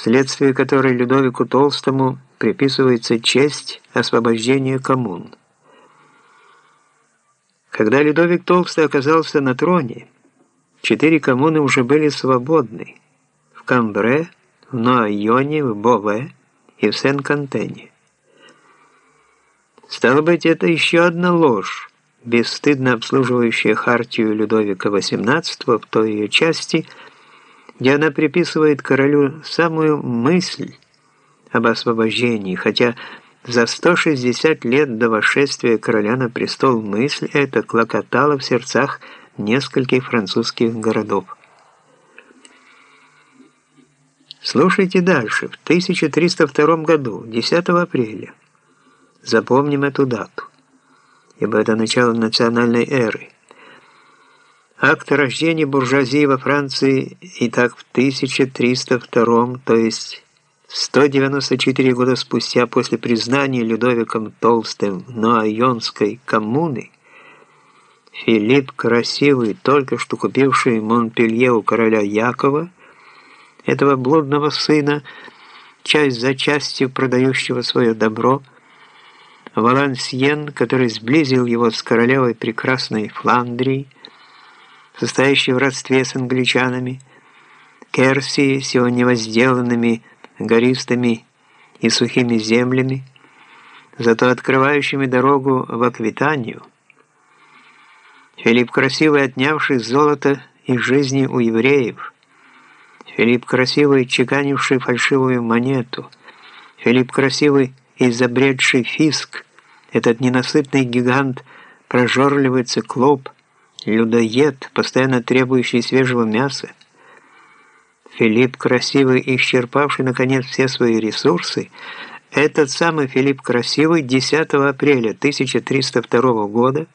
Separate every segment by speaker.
Speaker 1: вследствие которой Людовику Толстому приписывается честь освобождения коммун. Когда Людовик Толстый оказался на троне, четыре коммуны уже были свободны в Камбре, в Ноайоне, в Бове и в Сен-Кантене. Стало быть, это еще одна ложь, бесстыдно обслуживающая хартию Людовика XVIII в той ее части, где она приписывает королю самую мысль об освобождении, хотя за 160 лет до восшествия короля на престол мысль эта клокотала в сердцах нескольких французских городов. Слушайте дальше. В 1302 году, 10 апреля, запомним эту дату, ибо это начало национальной эры. Акт рождения буржуазии во Франции и так в 1302, то есть 194 года спустя после признания Людовиком Толстым Ноайонской коммуны, Филипп Красивый, только что купивший Монпелье у короля Якова, этого блудного сына, часть за частью продающего свое добро, Валансьен, который сблизил его с королевой прекрасной Фландрии, состоящей в родстве с англичанами, Керси с его невозделанными гористыми и сухими землями, зато открывающими дорогу в Аквитанию. Филипп Красивый, отнявший золото из жизни у евреев. Филипп Красивый, чеканивший фальшивую монету. Филипп Красивый, изобретший фиск. Этот ненасытный гигант, прожорливый циклоп, людоед, постоянно требующий свежего мяса. Филипп Красивый, исчерпавший, наконец, все свои ресурсы, этот самый Филипп Красивый 10 апреля 1302 года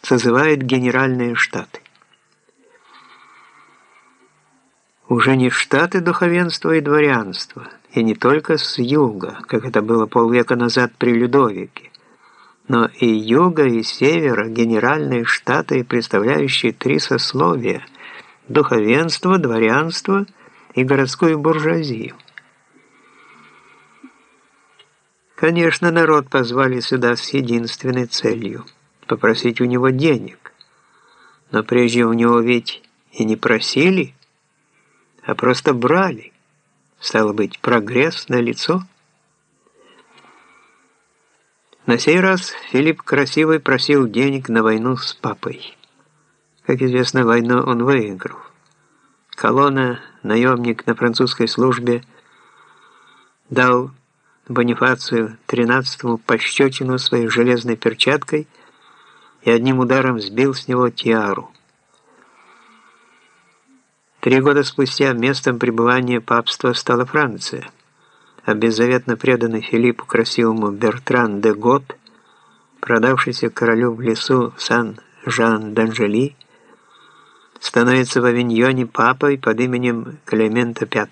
Speaker 1: созывает Генеральные Штаты. Уже не штаты духовенства и дворянства, и не только с юга, как это было полвека назад при Людовике, но и юга, и севера, генеральные штаты, представляющие три сословия – духовенство, дворянство – и городскую буржуазию. Конечно, народ позвали сюда с единственной целью – попросить у него денег. Но прежде у него ведь и не просили, а просто брали. Стало быть, прогресс на лицо. На сей раз Филипп Красивый просил денег на войну с папой. Как известно, войну он выиграл. Колонна, наемник на французской службе, дал Бонифацию XIII пощечину своей железной перчаткой и одним ударом сбил с него тиару. Три года спустя местом пребывания папства стала Франция, а беззаветно преданный Филиппу Красивому Бертран де Гот, продавшийся королю в лесу Сан-Жан-Данжели, становится в Авиньоне папой под именем Климента V.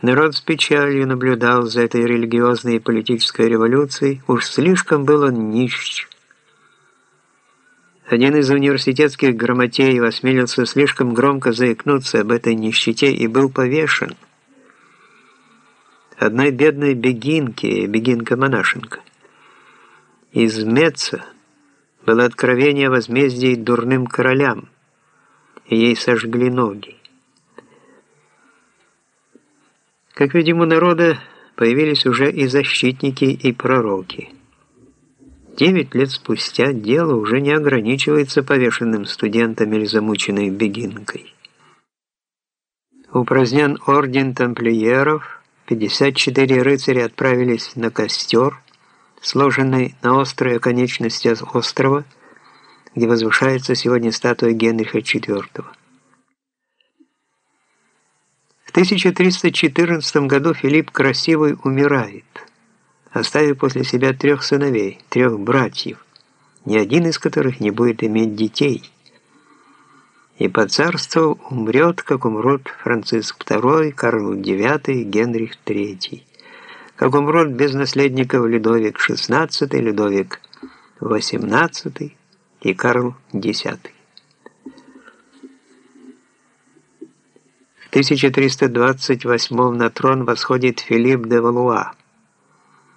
Speaker 1: Народ с печалью наблюдал за этой религиозной и политической революцией, уж слишком было нищ. Один из университетских грамотеев осмелился слишком громко заикнуться об этой нищете и был повешен. Одной бедной бегинке, бегинка-монашенка, из Меца, было откровение о возмездии дурным королям, и ей сожгли ноги. Как видимо, народа появились уже и защитники, и пророки. Девять лет спустя дело уже не ограничивается повешенным студентом или замученной бегинкой. Упразднен орден тамплиеров, 54 рыцаря отправились на костер – сложенной на острые конечности острова, где возвышается сегодня статуя Генриха IV. В 1314 году Филипп Красивый умирает, оставив после себя трех сыновей, трех братьев, ни один из которых не будет иметь детей. И по царству умрет, как умрут Франциск II, Карл IX, Генрих III как умрут без наследников Людовик XVI, Людовик XVIII и Карл X. В 1328 на трон восходит Филипп де Валуа.